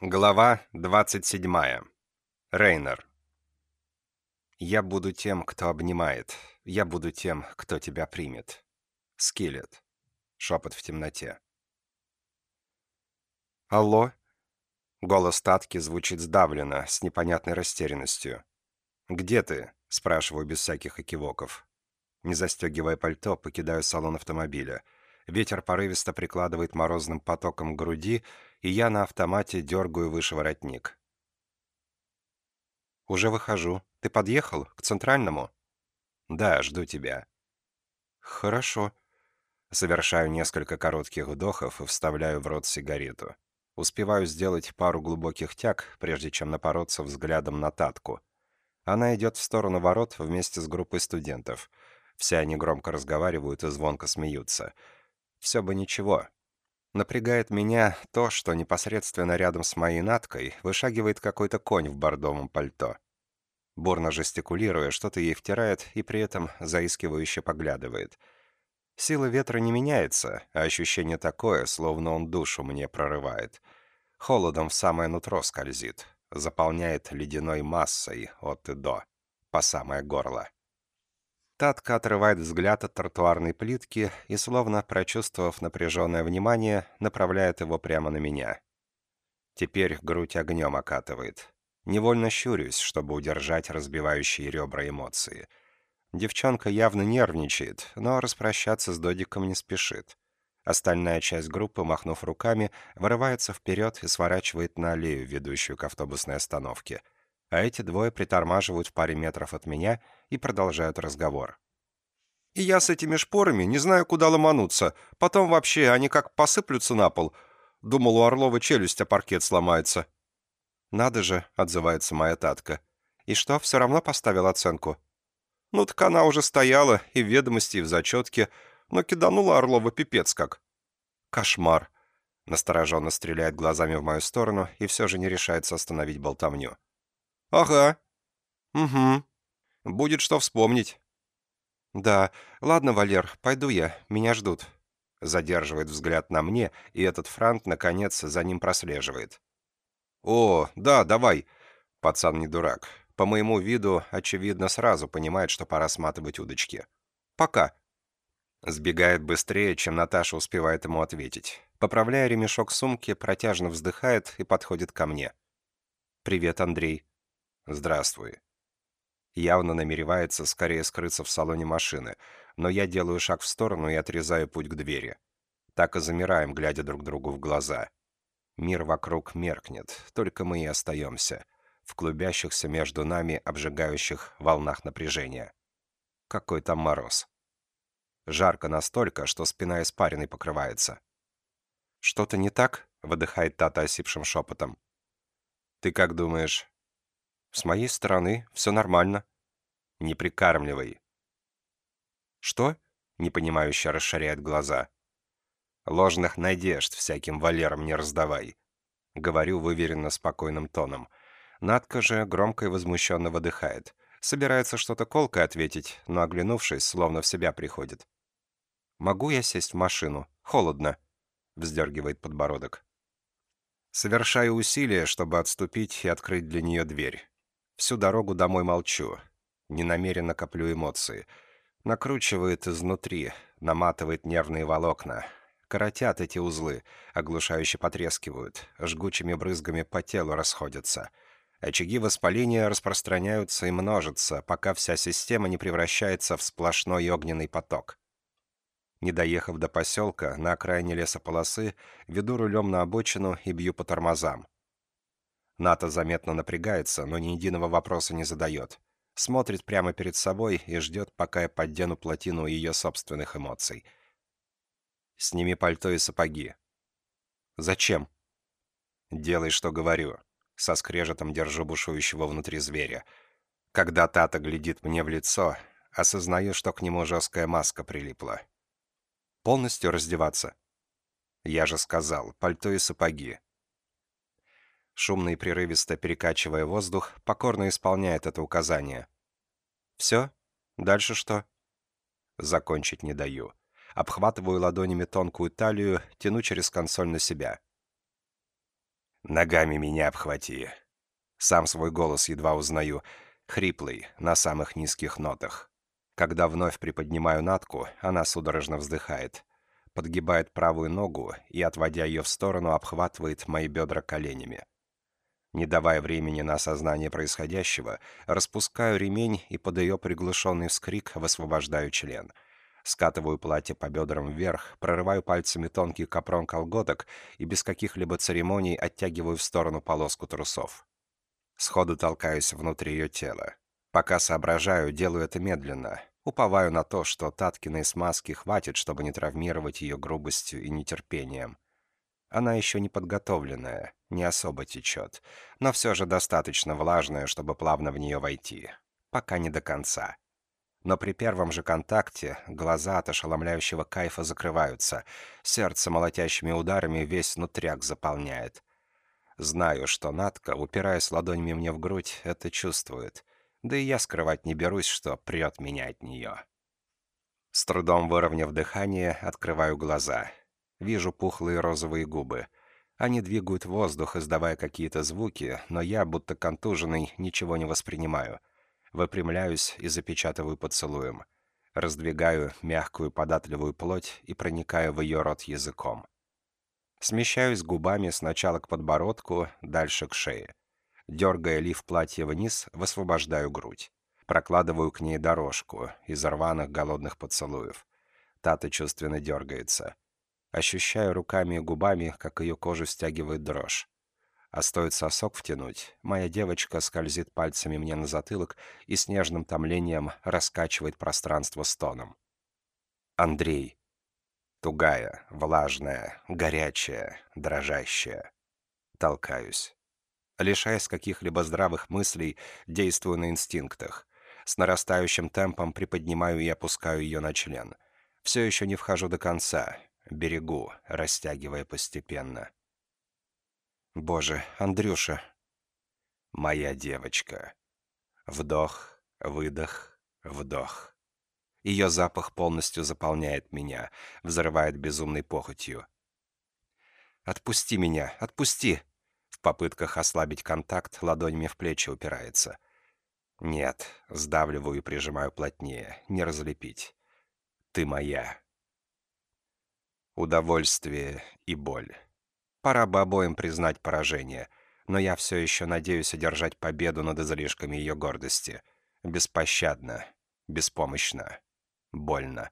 Глава 27. Рейнер. «Я буду тем, кто обнимает. Я буду тем, кто тебя примет». Скелет. Шепот в темноте. «Алло?» Голос Татки звучит сдавленно, с непонятной растерянностью. «Где ты?» — спрашиваю без всяких экивоков. Не застегивая пальто, покидаю салон автомобиля. Ветер порывисто прикладывает морозным потоком к груди, и я на автомате дергаю выше воротник. «Уже выхожу. Ты подъехал? К центральному?» «Да, жду тебя». «Хорошо». Совершаю несколько коротких вдохов и вставляю в рот сигарету. Успеваю сделать пару глубоких тяг, прежде чем напороться взглядом на Татку. Она идет в сторону ворот вместе с группой студентов. Все они громко разговаривают и звонко смеются. Все бы ничего, Напрягает меня то, что непосредственно рядом с моей наткой вышагивает какой-то конь в бордовом пальто. Бурно жестикулируя, что-то ей втирает и при этом заискивающе поглядывает. Сила ветра не меняется, а ощущение такое, словно он душу мне прорывает. Холодом в самое нутро скользит, заполняет ледяной массой от и до, по самое горло. Татка отрывает взгляд от тротуарной плитки и, словно прочувствовав напряженное внимание, направляет его прямо на меня. Теперь грудь огнем окатывает. Невольно щурюсь, чтобы удержать разбивающие ребра эмоции. Девчонка явно нервничает, но распрощаться с Додиком не спешит. Остальная часть группы, махнув руками, вырывается вперед и сворачивает на аллею, ведущую к автобусной остановке — а эти двое притормаживают в паре метров от меня и продолжают разговор. «И я с этими шпорами не знаю, куда ломануться. Потом вообще они как посыплются на пол. Думал, у Орлова челюсть о паркет сломается». «Надо же», — отзывается моя татка. «И что, все равно поставил оценку?» «Ну так она уже стояла, и в ведомости, и в зачетке, но киданула Орлова пипец как». «Кошмар», — настороженно стреляет глазами в мою сторону и все же не решается остановить болтовню. «Ага». «Угу. Будет что вспомнить». «Да. Ладно, Валер, пойду я. Меня ждут». Задерживает взгляд на мне, и этот франт, наконец, за ним прослеживает. «О, да, давай». Пацан не дурак. По моему виду, очевидно, сразу понимает, что пора сматывать удочки. «Пока». Сбегает быстрее, чем Наташа успевает ему ответить. Поправляя ремешок сумки, протяжно вздыхает и подходит ко мне. «Привет, Андрей». «Здравствуй». Явно намеревается скорее скрыться в салоне машины, но я делаю шаг в сторону и отрезаю путь к двери. Так и замираем, глядя друг другу в глаза. Мир вокруг меркнет, только мы и остаемся, в клубящихся между нами обжигающих волнах напряжения. Какой там мороз. Жарко настолько, что спина испариной покрывается. «Что-то не так?» — выдыхает Тата осипшим шепотом. «Ты как думаешь, с моей стороны все нормально. Не прикармливай. Что? Непонимающе расширяет глаза. Ложных надежд всяким валерам не раздавай. Говорю выверенно спокойным тоном. Надка же громко и возмущенно выдыхает. Собирается что-то колкое ответить, но, оглянувшись, словно в себя приходит. «Могу я сесть в машину? Холодно», — вздергивает подбородок. Совершаю усилие, чтобы отступить и открыть для нее дверь. Всю дорогу домой молчу. Не намеренно коплю эмоции. Накручивает изнутри, наматывает нервные волокна. Коротят эти узлы, оглушающе потрескивают, жгучими брызгами по телу расходятся. Очаги воспаления распространяются и множатся, пока вся система не превращается в сплошной огненный поток. Не доехав до поселка, на окраине лесополосы, веду рулем на обочину и бью по тормозам. Ната заметно напрягается, но ни единого вопроса не задает. Смотрит прямо перед собой и ждет, пока я поддену плотину ее собственных эмоций. «Сними пальто и сапоги». «Зачем?» «Делай, что говорю». Со скрежетом держу бушующего внутри зверя. Когда Тата глядит мне в лицо, осознаю, что к нему жесткая маска прилипла. «Полностью раздеваться?» «Я же сказал, пальто и сапоги шумно и прерывисто перекачивая воздух, покорно исполняет это указание. «Все? Дальше что?» Закончить не даю. Обхватываю ладонями тонкую талию, тяну через консоль на себя. Ногами меня обхвати. Сам свой голос едва узнаю, хриплый, на самых низких нотах. Когда вновь приподнимаю натку, она судорожно вздыхает. Подгибает правую ногу и, отводя ее в сторону, обхватывает мои бедра коленями. Не давая времени на осознание происходящего, распускаю ремень и под ее приглушенный вскрик высвобождаю член. Скатываю платье по бедрам вверх, прорываю пальцами тонкий капрон колготок и без каких-либо церемоний оттягиваю в сторону полоску трусов. Сходу толкаюсь внутрь ее тела. Пока соображаю, делаю это медленно. Уповаю на то, что Таткиной смазки хватит, чтобы не травмировать ее грубостью и нетерпением. Она еще не подготовленная, не особо течет, но все же достаточно влажная, чтобы плавно в нее войти. Пока не до конца. Но при первом же контакте глаза от ошеломляющего кайфа закрываются, сердце молотящими ударами весь нутряк заполняет. Знаю, что Натка, упираясь ладонями мне в грудь, это чувствует. Да и я скрывать не берусь, что прет меня от нее. С трудом выровняв дыхание, открываю глаза. Вижу пухлые розовые губы. Они двигают воздух, издавая какие-то звуки, но я, будто контуженный, ничего не воспринимаю. Выпрямляюсь и запечатываю поцелуем. Раздвигаю мягкую податливую плоть и проникаю в ее рот языком. Смещаюсь губами сначала к подбородку, дальше к шее. Дергая лиф платья вниз, высвобождаю грудь. Прокладываю к ней дорожку из рваных голодных поцелуев. Тата чувственно дергается. Ощущаю руками и губами, как ее кожу стягивает дрожь. А стоит сосок втянуть, моя девочка скользит пальцами мне на затылок и с нежным томлением раскачивает пространство стоном. Андрей. Тугая, влажная, горячая, дрожащая. Толкаюсь. Лишаясь каких-либо здравых мыслей, действую на инстинктах. С нарастающим темпом приподнимаю и опускаю ее на член. Все еще не вхожу до конца, берегу, растягивая постепенно. Боже, Андрюша. Моя девочка. Вдох, выдох, вдох. Ее запах полностью заполняет меня, взрывает безумной похотью. «Отпусти меня, отпусти!» В попытках ослабить контакт ладонями в плечи упирается. «Нет», сдавливаю и прижимаю плотнее, не разлепить. «Ты моя» удовольствие и боль. Пора бы обоим признать поражение, но я все еще надеюсь одержать победу над излишками ее гордости. Беспощадно, беспомощно, больно.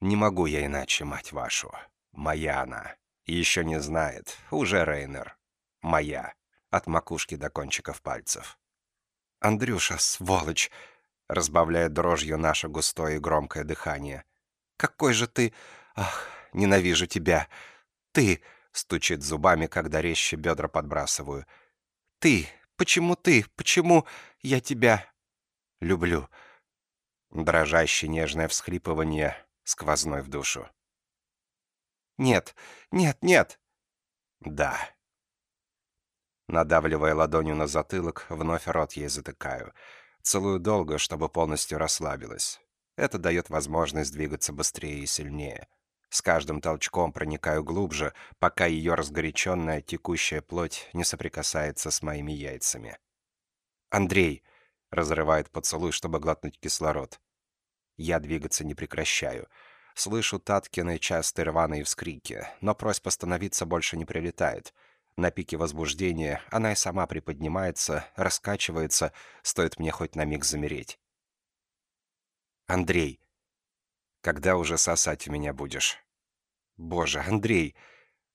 Не могу я иначе, мать вашу. Моя она. Еще не знает. Уже Рейнер. Моя. От макушки до кончиков пальцев. «Андрюша, сволочь!» разбавляет дрожью наше густое и громкое дыхание. «Какой же ты... Ах, ненавижу тебя! Ты!» — стучит зубами, когда резче бедра подбрасываю. «Ты! Почему ты? Почему я тебя люблю?» Дрожащее нежное всхлипывание, сквозной в душу. «Нет, нет, нет!» «Да». Надавливая ладонью на затылок, вновь рот ей затыкаю. Целую долго, чтобы полностью расслабилась. Это дает возможность двигаться быстрее и сильнее. С каждым толчком проникаю глубже, пока ее разгоряченная текущая плоть не соприкасается с моими яйцами. «Андрей!» — разрывает поцелуй, чтобы глотнуть кислород. Я двигаться не прекращаю. Слышу Таткины частые рваные вскрики, но просьб остановиться больше не прилетает. На пике возбуждения она и сама приподнимается, раскачивается, стоит мне хоть на миг замереть. «Андрей!» Когда уже сосать меня будешь? Боже, Андрей!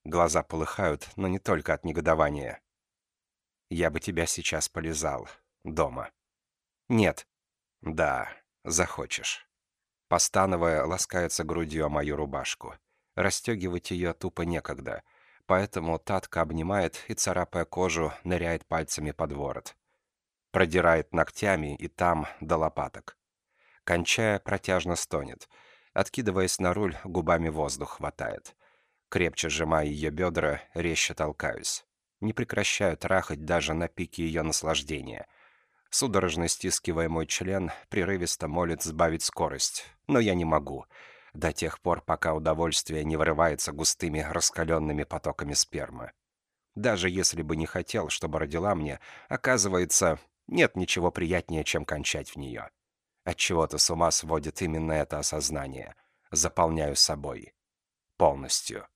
Глаза полыхают, но не только от негодования. Я бы тебя сейчас полезал. Дома. Нет. Да, захочешь. Постановая, ласкается грудью о мою рубашку. Расстегивать ее тупо некогда, поэтому Татка обнимает и, царапая кожу, ныряет пальцами под ворот. Продирает ногтями и там до лопаток. Кончая, протяжно стонет — Откидываясь на руль, губами воздух хватает. Крепче сжимая ее бедра, резче толкаюсь. Не прекращаю трахать даже на пике ее наслаждения. Судорожно стискивая мой член, прерывисто молит сбавить скорость. Но я не могу. До тех пор, пока удовольствие не вырывается густыми раскаленными потоками спермы. Даже если бы не хотел, чтобы родила мне, оказывается, нет ничего приятнее, чем кончать в нее. Отчего-то с ума сводит именно это осознание. Заполняю собой. Полностью.